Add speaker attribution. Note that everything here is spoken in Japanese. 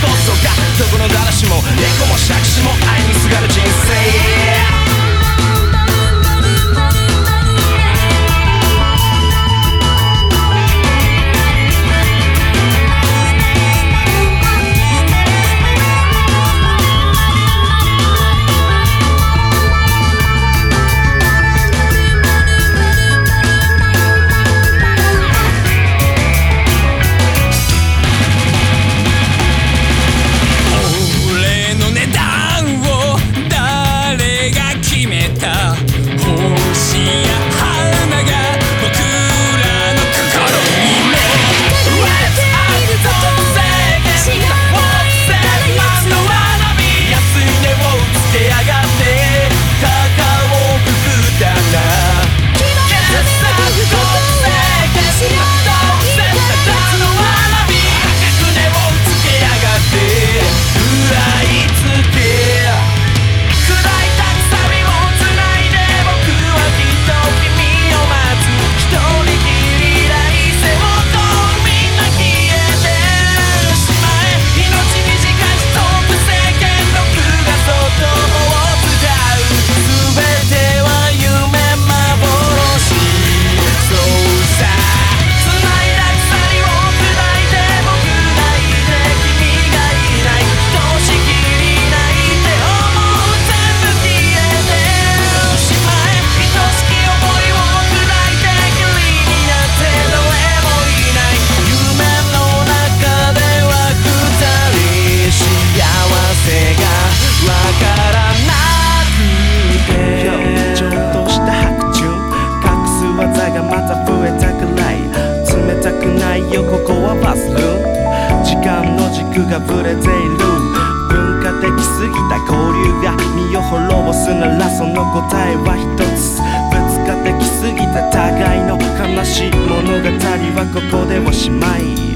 Speaker 1: そうかどこの誰しも猫も借子も愛にすがる人生。軸がぶれている。文化的すぎた交流が身を滅ぼすならその答えは一つ。ぶつかってきすぎた互いの悲しい物語はここでおしまい。